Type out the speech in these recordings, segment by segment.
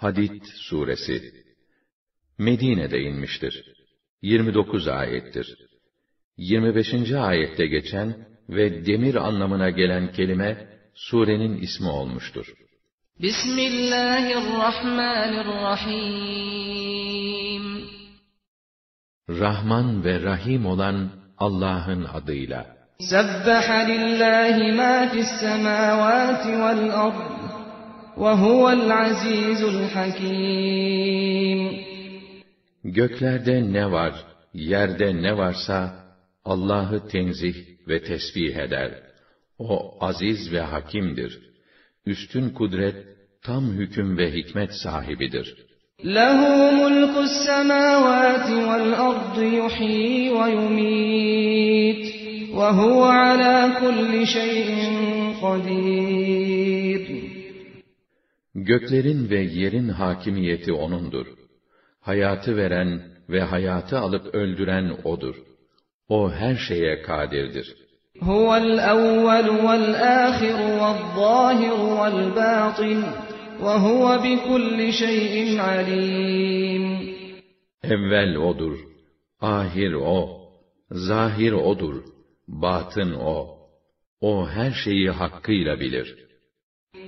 Hadid suresi Medine'de inmiştir. 29 ayettir. 25. ayette geçen ve demir anlamına gelen kelime surenin ismi olmuştur. Bismillahirrahmanirrahim Rahman ve Rahim olan Allah'ın adıyla. Sebbaha lillahi ma fis semavati vel ard وَهُوَ azizul hakim. Göklerde ne var, yerde ne varsa Allah'ı tenzih ve tesbih eder. O aziz ve hakimdir. Üstün kudret, tam hüküm ve hikmet sahibidir. لَهُ مُلْكُ السَّمَاوَاتِ وَالْأَرْضِ يُحْيِي وَيُمِيتُ وَهُوَ عَلَى كُلِّ شَيْءٍ قَدِيرٌ Göklerin ve yerin hakimiyeti O'nundur. Hayatı veren ve hayatı alıp öldüren O'dur. O her şeye kadirdir. هُوَ الْأَوَّلُ وَالْآخِرُ وَالظَّاهِرُ وَالْبَاطِنُ وَهُوَ بِكُلِّ شَيْءٍ عَلِيمٌ Evvel O'dur, ahir O, zahir O'dur, batın O. O her şeyi hakkıyla bilir.''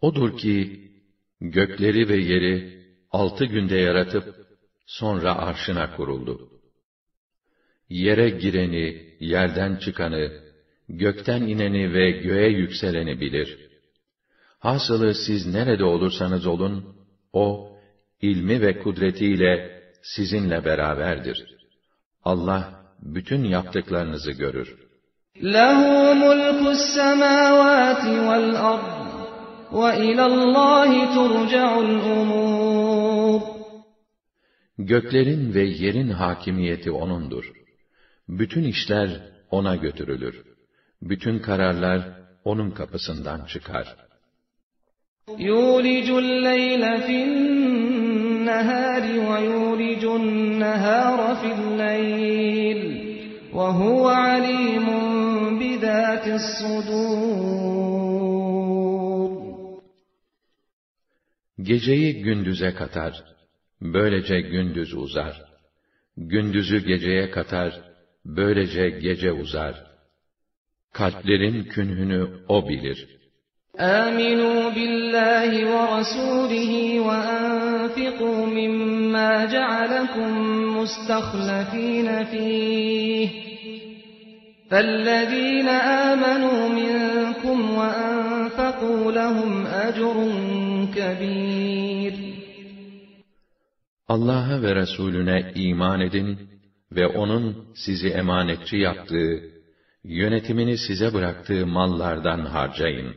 Odur ki, gökleri ve yeri altı günde yaratıp, sonra arşına kuruldu. Yere gireni, yerden çıkanı, gökten ineni ve göğe yükseleni bilir. Hasılı siz nerede olursanız olun, O, ilmi ve kudretiyle sizinle beraberdir. Allah, bütün yaptıklarınızı görür. لَهُ مُلْكُ السَّمَاوَاتِ وَالْأَرْضِ وَإِلَى اللّٰهِ تُرْجَعُ الْأُمُورِ Göklerin ve yerin hakimiyeti O'nundur. Bütün işler O'na götürülür. Bütün kararlar O'nun kapısından çıkar. يُولِجُ اللَّيْلَ فِي النَّهَارِ وَيُولِجُ النَّهَارَ فِي اللَّيْلِ وَهُوَ عَلِيمٌ بِذَاتِ الصُّدُورِ Geceyi gündüze katar, böylece gündüz uzar. Gündüzü geceye katar, böylece gece uzar. Kalplerin künhünü O bilir. آمنوا بالله ورسوله وأنفقوا مما جعلكم مستخلفين فيه فالذين آمنوا منكم وأنفقوا لهم أجر كبير Allah'a ve Resulüne iman edin ve O'nun sizi emanetçi yaptığı, yönetimini size bıraktığı mallardan harcayın.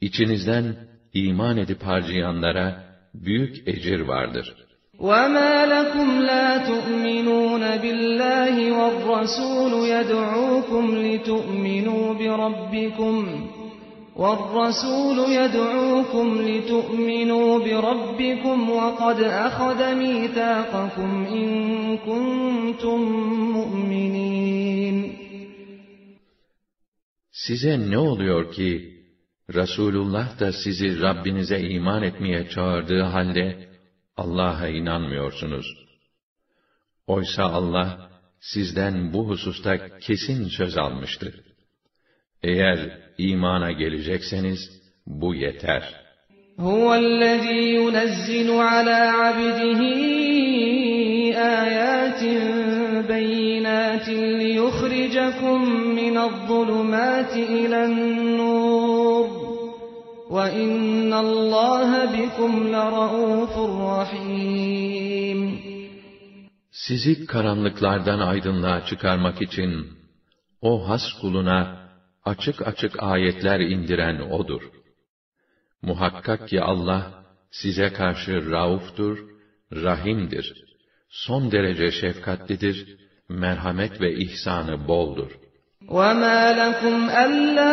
İçinizden iman edip harcayanlara büyük ecir vardır.'' وَمَا لَكُمْ لَا تُؤْمِنُونَ بِاللَّهِ وَالرَّسُولُ يَدْعُوكُمْ لِتُؤْمِنُوا بِرَبِّكُمْ وَالرَّسُولُ يَدْعُوكُمْ لِتُؤْمِنُوا بِرَبِّكُمْ وَقَدْ أَخَذَ مِيثَاقَكُمْ إِن كُنتُم مُّؤْمِنِينَ. Size ne oluyor ki Resulullah da sizi Rabbinize iman etmeye çağırdığı halde Allah'a inanmıyorsunuz. Oysa Allah, sizden bu hususta kesin söz almıştır. Eğer imana gelecekseniz, bu yeter. هُوَ الَّذ۪ي يُنَزِّلُ عَلَى عَبْدِهِ آيَاتٍ بَيِّنَاتٍ لِيُخْرِجَكُم مِّنَ الظُّلُمَاتِ إِلَى النُّورِ وَإِنَّ اللّٰهَ بِكُمْ لَرَؤُوفٌ رَحِيمٌ Sizi karanlıklardan aydınlığa çıkarmak için, o has kuluna açık açık ayetler indiren O'dur. Muhakkak ki Allah size karşı rauftur, rahimdir. Son derece şefkatlidir, merhamet ve ihsanı boldur. وَمَا لَكُمْ أَلَّا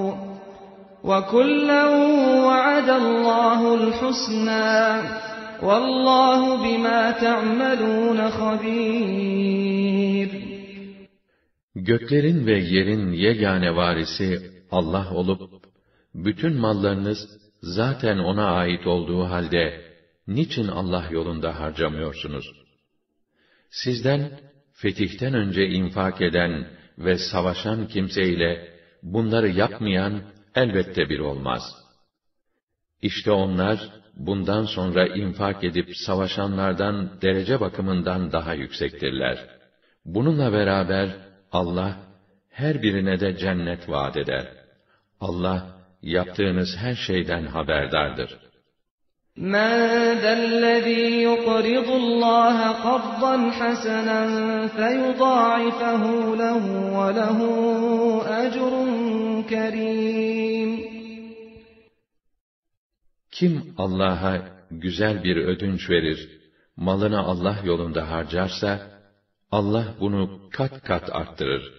وكلا وعد الله الحسنى والله بما تعملون خبير Göklerin ve yerin yegane varisi Allah olup, bütün mallarınız zaten O'na ait olduğu halde, niçin Allah yolunda harcamıyorsunuz? Sizden, fetihten önce infak eden ve savaşan kimseyle, bunları yapmayan elbette bir olmaz. İşte onlar, bundan sonra infak edip savaşanlardan derece bakımından daha yüksektirler. Bununla beraber, Allah, her birine de cennet vaat eder. Allah, yaptığınız her şeyden haberdardır.'' مَنْ ذَا الَّذ۪ي يُقْرِضُ اللّٰهَ قَرْضًا حَسَنًا فَيُضَاعِفَهُ لَهُ وَلَهُ أَجْرٌ كَرِيمٌ Kim Allah'a güzel bir ödünç verir, malını Allah yolunda harcarsa, Allah bunu kat kat arttırır.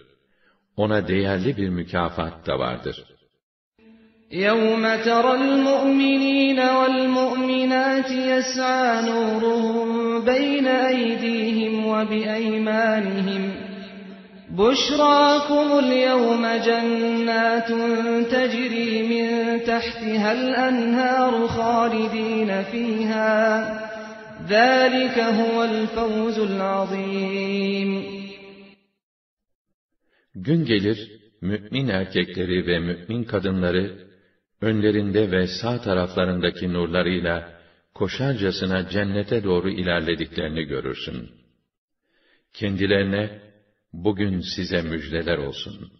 Ona değerli bir mükafat da vardır.'' يَوْمَ تَرَى الْمُؤْمِنِينَ وَالْمُؤْمِنَاتِ يَسْعَى نُورُهُم بَيْنَ أَيْدِيهِمْ وَبِأَيْمَانِهِمْ بُشْرَاكُمُ الْيَوْمَ جَنَّاتٌ تَجْرِي مِن تَحْتِهَا الْأَنْهَارُ خَالِدِينَ فِيهَا ذَلِكَ هُوَ الْفَوْزُ الْعَظِيمُ Gün gelir, mümin erkekleri ve mümin kadınları önlerinde ve sağ taraflarındaki nurlarıyla koşarcasına cennete doğru ilerlediklerini görürsün. Kendilerine, bugün size müjdeler olsun.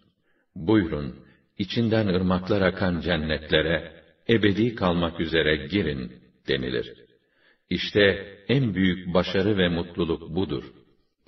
Buyurun, içinden ırmaklar akan cennetlere, ebedi kalmak üzere girin, denilir. İşte en büyük başarı ve mutluluk budur.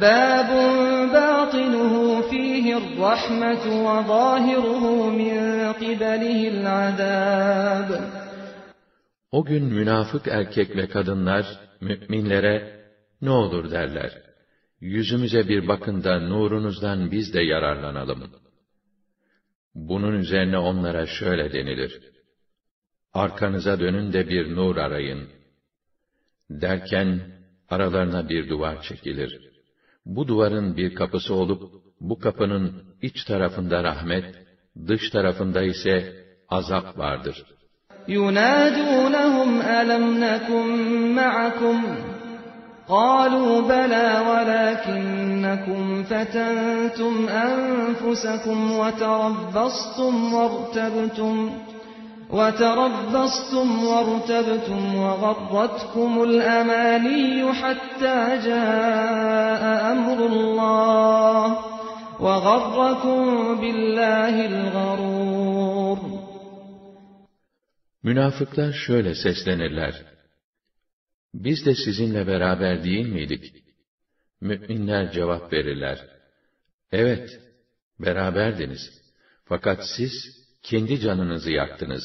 بَابٌ بَاطِنُهُ فِيهِ الرَّحْمَةُ وَظَاهِرُهُ مِن قِبَلِهِ الْعَذَابُ O gün münafık erkek ve kadınlar müminlere ne olur derler. Yüzümüze bir bakın da nurunuzdan biz de yararlanalım. Bunun üzerine onlara şöyle denilir. Arkanıza dönün de bir nur arayın. Derken aralarına bir duvar çekilir. Bu duvarın bir kapısı olup, bu kapının iç tarafında rahmet, dış tarafında ise azap vardır. يُنَادُونَهُمْ أَلَمْ نَكُنْ مَعَكُمْ قَالُوا بَلَى وَلَكِنَّكُمْ فَتَنْتُمْ أَنفُسَكُمْ وَتَرَبَّصْتُمْ وَارْتَبْتُمْ وَتَرَبَّصْتُمْ وَارْتَبْتُمْ وَغَرَّتْكُمُ الْأَمَانِيُّ حَتَّى جَاءَ أَمْرُ اللَّهِ وَغَرَّكُم بِاللَّهِ الْغَرُورُ Münafıklar şöyle seslenirler. Biz de sizinle beraber değil miydik? Müminler cevap verirler. Evet, beraberdiniz. Fakat siz kendi canınızı yaktınız.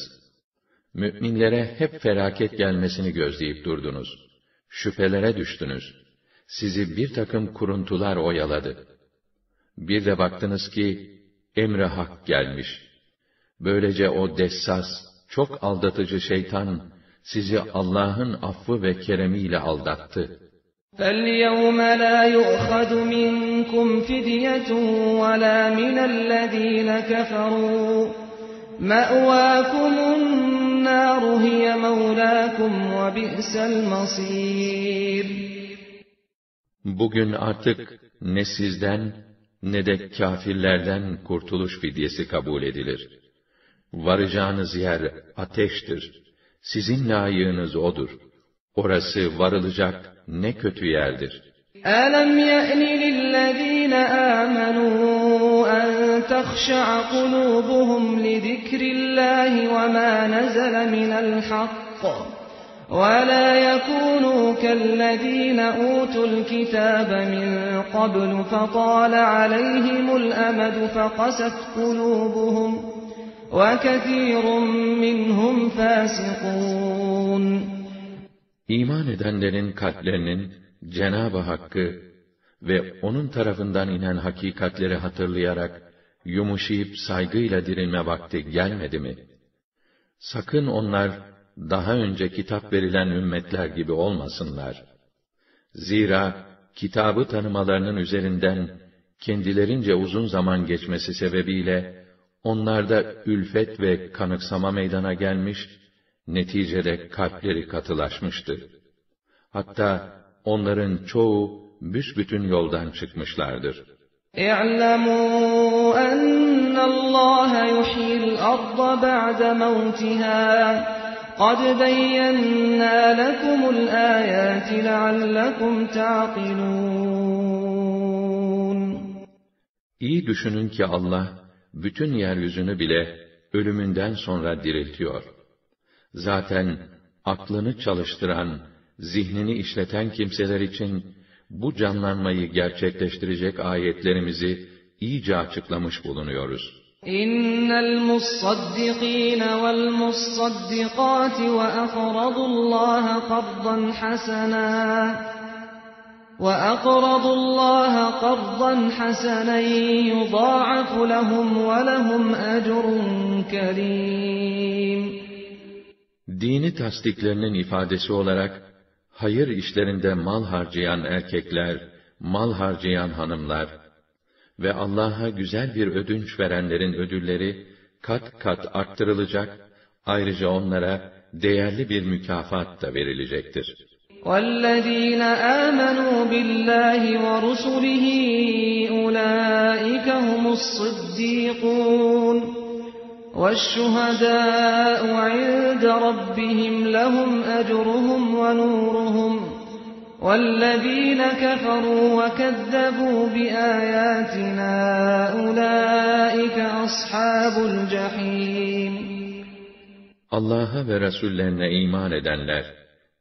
Müminlere hep felaket gelmesini gözleyip durdunuz. Şüphelere düştünüz. Sizi bir takım kuruntular oyaladı. Bir de baktınız ki, emre hak gelmiş. Böylece o dessas, çok aldatıcı şeytan, sizi Allah'ın affı ve keremiyle aldattı. فَالْيَوْمَ لَا يُؤْخَذُ مِنْكُمْ فِدْيَةٌ وَلَا مِنَ الَّذِينَ كَفَرُوا مَأْوَاكُمُ النَّارُ هِيَ مَوْلَاكُمْ وَبِئْسَ الْمَصِيرُ Bugün artık ne sizden ne de kâfirlerden kurtuluş fidyesi kabul edilir. Varacağınız yer ateştir. Sizin layığınız odur. Orası varılacak ne kötü yerdir. أَلَمْ يَأْنِ لِلَّذ۪ينَ آمَنُوا أَنْ تَخْشَعَ قُلُوبُهُمْ لِذِكْرِ اللّٰهِ وَمَا نَزَلَ مِنَ الْحَقِّ وَلَا يَكُونُوا كَالَّذ۪ينَ أُوتُوا الْكِتَابَ مِنْ قَبْلُ فَطَالَ عَلَيْهِمُ الْأَمَدُ فَقَسَتْ قُلُوبُهُمْ وَكَثِيرٌ مِّنْهُمْ فَاسِقُونَ İman edenlerin kalplerinin Cenab-ı Hakk'ı ve O'nun tarafından inen hakikatleri hatırlayarak, yumuşayıp saygıyla dirilme vakti gelmedi mi? Sakın onlar, daha önce kitap verilen ümmetler gibi olmasınlar. Zira, kitabı tanımalarının üzerinden, kendilerince uzun zaman geçmesi sebebiyle, onlarda ülfet ve kanıksama meydana gelmiş, neticede kalpleri katılaşmıştı. Hatta, onların çoğu büsbütün yoldan çıkmışlardır. اِعْلَمُوا İyi düşünün ki Allah bütün yeryüzünü bile ölümünden sonra diriltiyor. Zaten aklını çalıştıran, zihnini işleten kimseler için bu canlanmayı gerçekleştirecek ayetlerimizi iyice açıklamış bulunuyoruz. İnnel musaddiqin vel musaddiqat ve aqradullaha qardan hasana وَأَقْرَضُوا اللّٰهَ قَرْضًا حَسَنًا يُضَاعَفُ لَهُمْ وَلَهُمْ أَجْرٌ كَرِيمٌ Dini tasdiklerinin ifadesi olarak hayır işlerinde mal harcayan erkekler, mal harcayan hanımlar ve Allah'a güzel bir ödünç verenlerin ödülleri kat kat arttırılacak, ayrıca onlara değerli bir mükafat da verilecektir. وَالَّذ۪ينَ آمَنُوا بِاللّٰهِ وَرُسُلِهِ أُولَٰئِكَ هُمُ الصِّدِّيقُونَ وَالشُّهَدَاءُ عِندَ رَبِّهِمْ لَهُمْ أَجْرُهُمْ وَنُورُهُمْ وَالَّذ۪ينَ كَفَرُوا وَكَذَّبُوا بِآيَاتِنَا أُولَٰئِكَ أَصْحَابُ الْجَحِيمِ Allah'a ve Resullerine iman edenler,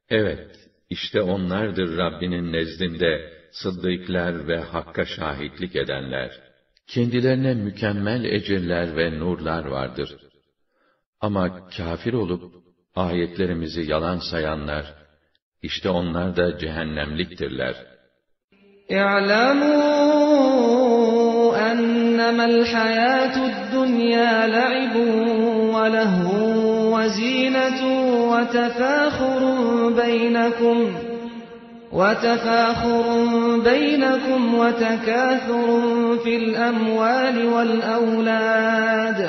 evet, işte onlardır Rabbinin nezdinde sıddıklar ve hakka şahitlik edenler. Kendilerine mükemmel ecirler ve nurlar vardır. Ama kafir olup ayetlerimizi yalan sayanlar, işte onlar da cehennemliktirler. اعلموا أنما الحياة الدنيا لعب ولهو وزينة وتفاخر بينكم وتفاخر بينكم وتكاثر في الأموال والأولاد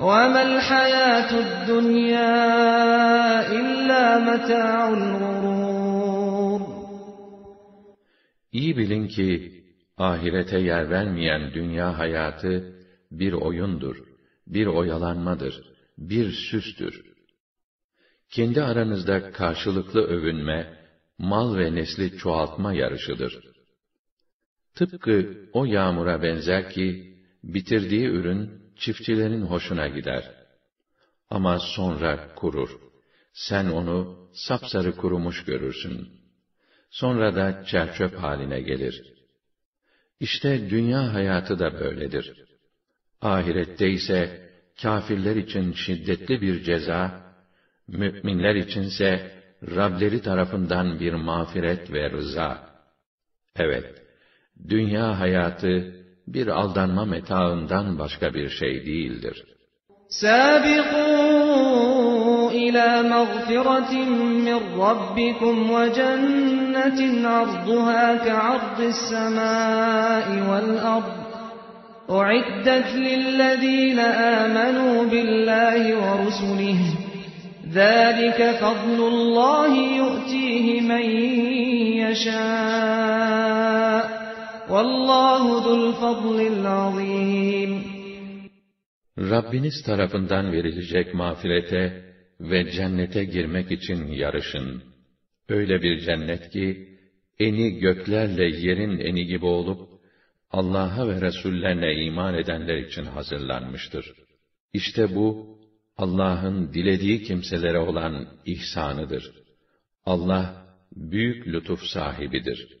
وما الحياة الدنيا إلا متاع الغرور İyi bilin ki ahirete yer vermeyen dünya hayatı bir oyundur, bir oyalanmadır, bir süstür. Kendi aranızda karşılıklı övünme, mal ve nesli çoğaltma yarışıdır. Tıpkı o yağmura benzer ki, bitirdiği ürün çiftçilerin hoşuna gider. Ama sonra kurur. Sen onu sapsarı kurumuş görürsün. Sonra da çerçöp haline gelir. İşte dünya hayatı da böyledir. Ahirette ise kâfirler için şiddetli bir ceza, müminler içinse Rableri tarafından bir mağfiret ve rıza. Evet, dünya hayatı bir aldanma metaından başka bir şey değildir. سابقوا إلى مغفرة من ربكم وجنة عرضها كعرض السماء والأرض أعدت للذين آمنوا بالله ورسله ذلك فضل الله يؤتيه من يشاء Vallahu zul fadlil azim. Rabbiniz tarafından verilecek mağfirete ve cennete girmek için yarışın. Öyle bir cennet ki, eni göklerle yerin eni gibi olup, Allah'a ve Resullerine iman edenler için hazırlanmıştır. İşte bu, Allah'ın dilediği kimselere olan ihsanıdır. Allah, büyük lütuf sahibidir.''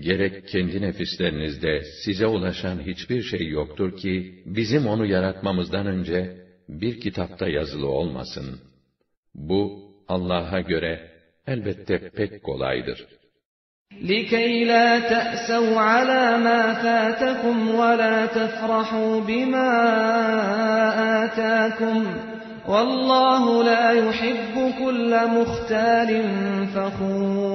gerek kendi nefislerinizde size ulaşan hiçbir şey yoktur ki, bizim onu yaratmamızdan önce bir kitapta yazılı olmasın. Bu, Allah'a göre elbette pek kolaydır. لِكَيْ لَا تَأْسَوْا عَلَى مَا فَاتَكُمْ وَلَا تَفْرَحُوا بِمَا آتَاكُمْ وَاللّٰهُ لَا يُحِبُّ كُلَّ مُخْتَالٍ فَخُورٍ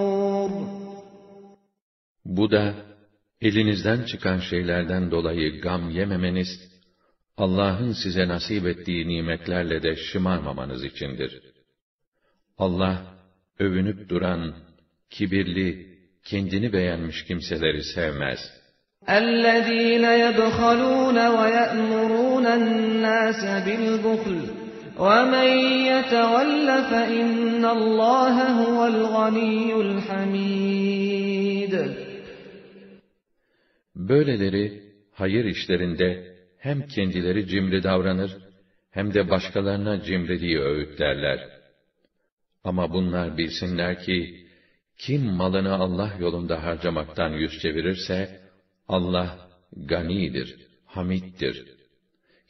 bu da, elinizden çıkan şeylerden dolayı gam yememeniz, Allah'ın size nasip ettiği nimetlerle de şımarmamanız içindir. Allah, övünüp duran, kibirli, kendini beğenmiş kimseleri sevmez. اَلَّذ۪ينَ يَبْخَلُونَ وَيَأْمُرُونَ النَّاسَ بِالْبُخْلِ وَمَنْ يَتَوَلَّ فَإِنَّ اللّٰهَ هُوَ الْغَنِيُّ الْحَمِيدُ Böyleleri hayır işlerinde hem kendileri cimri davranır hem de başkalarına cimriliği öğütlerler. Ama bunlar bilsinler ki kim malını Allah yolunda harcamaktan yüz çevirirse Allah ganidir, hamittir.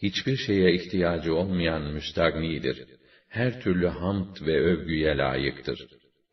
Hiçbir şeye ihtiyacı olmayan müstagnidir. Her türlü hamd ve övgüye layıktır.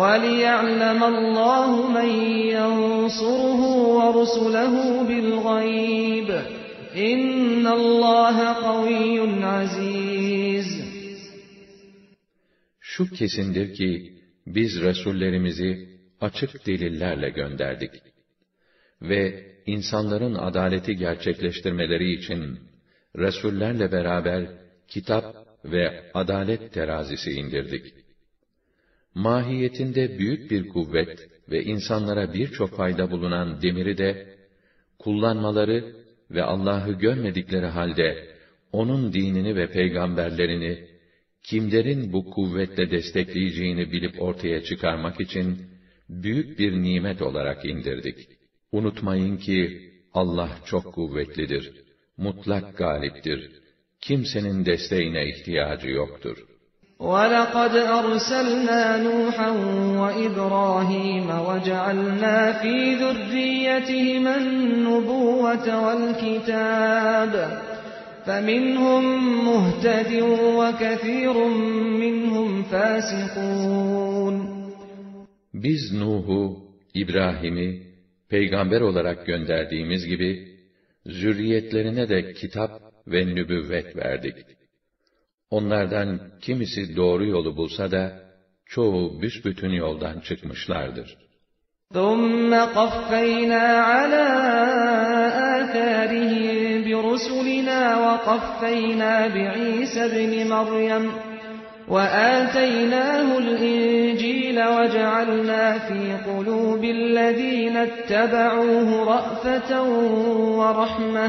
وَلِيَعْلَمَ اللّٰهُ مَنْ يَنْصُرُهُ وَرُسُلَهُ بِالْغَيْبِ اِنَّ اللّٰهَ قَوِيٌّ عَز۪يزٌ Şu kesindir ki, biz Resullerimizi açık delillerle gönderdik. Ve insanların adaleti gerçekleştirmeleri için, Resullerle beraber kitap ve adalet terazisi indirdik mahiyetinde büyük bir kuvvet ve insanlara birçok fayda bulunan demiri de, kullanmaları ve Allah'ı görmedikleri halde, onun dinini ve peygamberlerini, kimlerin bu kuvvetle destekleyeceğini bilip ortaya çıkarmak için, büyük bir nimet olarak indirdik. Unutmayın ki, Allah çok kuvvetlidir, mutlak galiptir, kimsenin desteğine ihtiyacı yoktur.'' وَلَقَدْ أَرْسَلْنَا نُوحًا وَإِبْرَاهِيمَ وَجَعَلْنَا فِي ذُرِّيَّتِهِمَا النُّبُوَّةَ وَالْكِتَابَ فَمِنْهُمْ مُهْتَدٍ وَكَثِيرٌ مِّنْهُمْ فَاسِقُونَ Biz Nuh'u, İbrahim'i peygamber olarak gönderdiğimiz gibi zürriyetlerine de kitap ve nübüvvet verdik. Onlardan kimisi doğru yolu bulsa da, çoğu büsbütün yoldan çıkmışlardır. ثُمَّ قَفَّيْنَا عَلَى آثَارِهِم بِرُسُلِنَا وَقَفَّيْنَا بِعِيسَى ابْنِ مَرْيَمَ وَآتَيْنَاهُ الْإِنْجِيلَ وَجَعَلْنَا فِي قُلُوبِ الَّذِينَ اتَّبَعُوهُ رَأْفَةً وَرَحْمَةً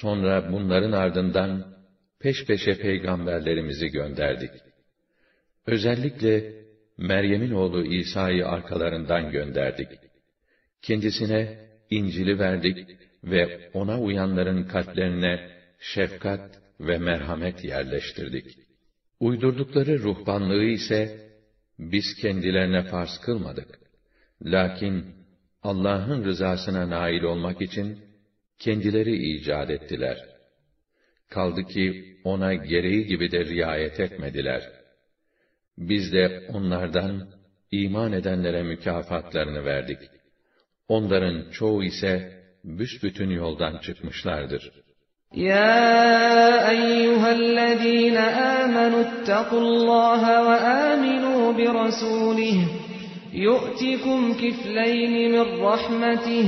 Sonra bunların ardından peş peşe peygamberlerimizi gönderdik. Özellikle Meryem'in oğlu İsa'yı arkalarından gönderdik. Kendisine İncil'i verdik ve ona uyanların kalplerine şefkat ve merhamet yerleştirdik. Uydurdukları ruhbanlığı ise biz kendilerine farz kılmadık. Lakin Allah'ın rızasına nail olmak için kendileri icat ettiler. Kaldı ki ona gereği gibi de riayet etmediler. Biz de onlardan iman edenlere mükafatlarını verdik. Onların çoğu ise büsbütün yoldan çıkmışlardır. يا أيها الذين آمنوا اتقوا الله وآمنوا برسوله يؤتكم كفلين من رحمته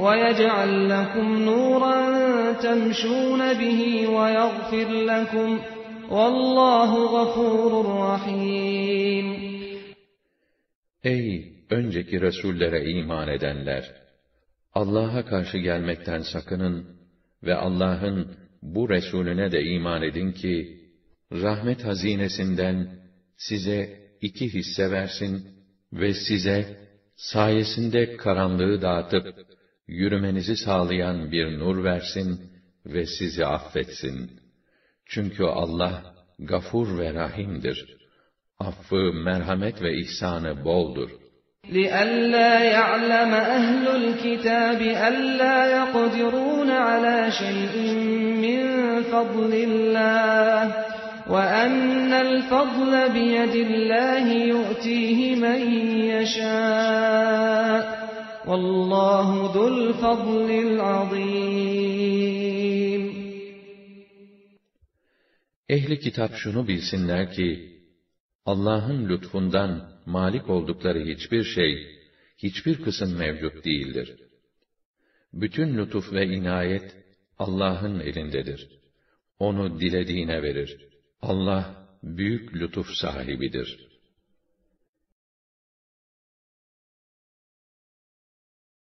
وَيَجْعَلْ لَكُمْ نُورًا تَمْشُونَ بِهِ وَيَغْفِرْ لَكُمْ وَاللّٰهُ غَفُورٌ رَحِيمٌ Ey önceki Resullere iman edenler! Allah'a karşı gelmekten sakının ve Allah'ın bu Resulüne de iman edin ki, rahmet hazinesinden size iki hisse versin ve size sayesinde karanlığı dağıtıp yürümenizi sağlayan bir nur versin ve sizi affetsin. Çünkü Allah gafur ve rahimdir. Affı, merhamet ve ihsanı boldur. لِأَلَّا يَعْلَمَ أَهْلُ الْكِتَابِ أَلَّا يَقْدِرُونَ عَلَى شَيْءٍ مِّن فَضْلِ اللَّهِ وَأَنَّ الْفَضْلَ بِيَدِ اللَّهِ يُؤْتِيهِ مَن يَشَاءُ Vallahu zul fadlil azim. Ehli kitap şunu bilsinler ki Allah'ın lütfundan malik oldukları hiçbir şey hiçbir kısım mevcut değildir. Bütün lütuf ve inayet Allah'ın elindedir. Onu dilediğine verir. Allah büyük lütuf sahibidir.''